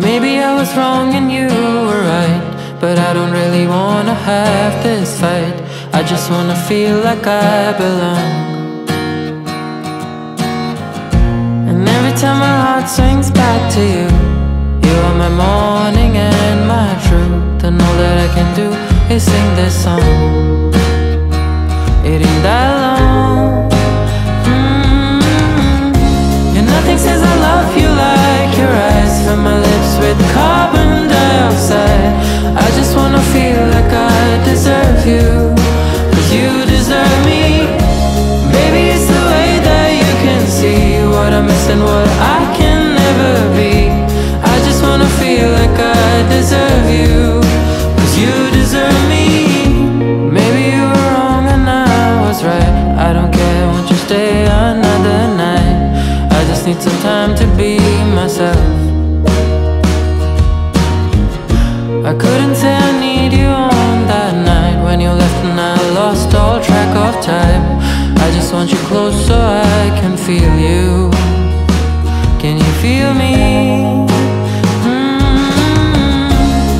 Maybe I was wrong and you were right. But I don't really wanna have this fight. I just wanna feel like I belong. And every time my heart swings back to you, you are my morning and my truth. And all that I can do is sing this song. It ain't that long. You. Cause you deserve me. Baby, it's the way that you can see what I'm missing, what I can never be. I just wanna feel like I deserve you. Cause you deserve me. Maybe you were wrong and I was right. I don't care, won't you stay another night? I just need some time to be myself. Feel you. Can you feel me? Mm.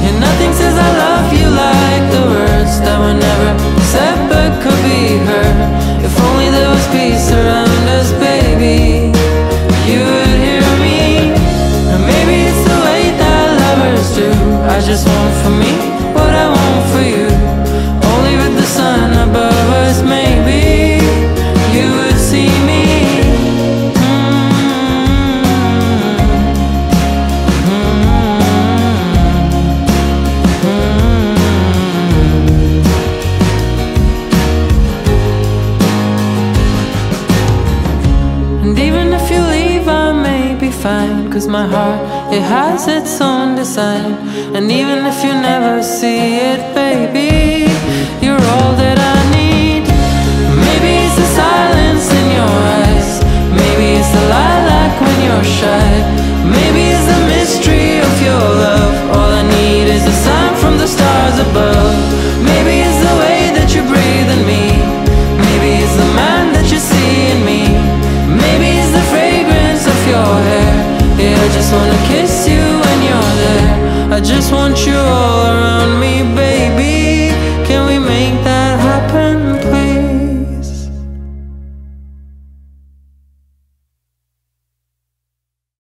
And nothing says I love you like the words that were never said but could be heard. If only there was peace around us, baby, you would hear me. And maybe it's the way that lovers do. I just want for me fine. Cause my heart, it has its own design. And even if you never see it, baby, you're all that Yeah, I just wanna kiss you when you're there. I just want you all around